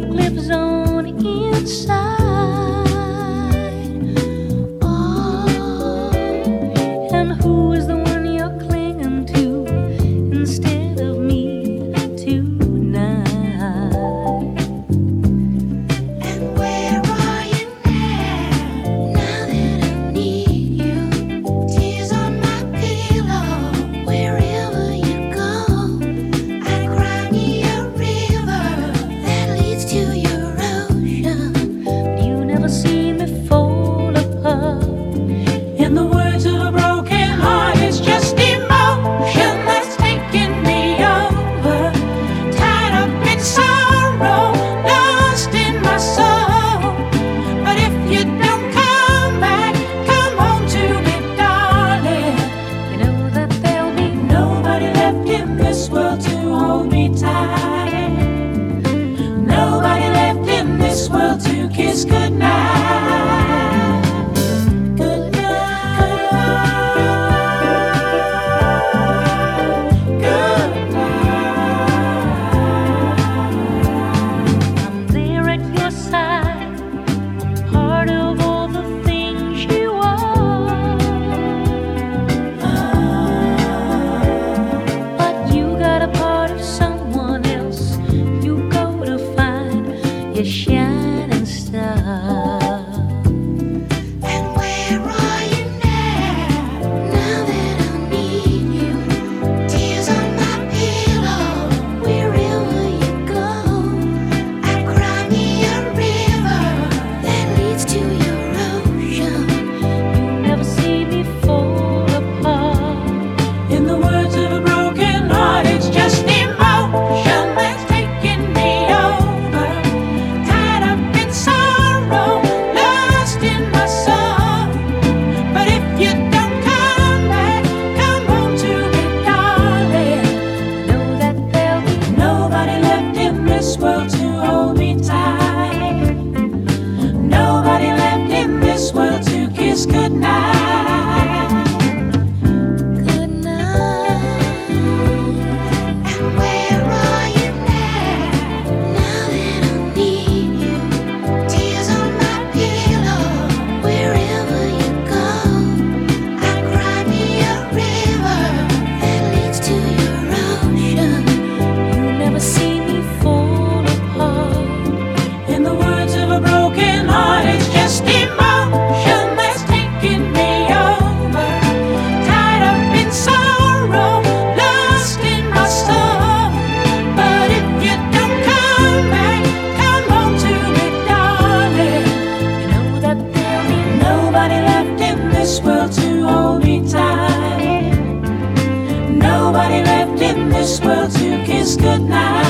cliffs on inside. 线。in this world to kiss goodnight.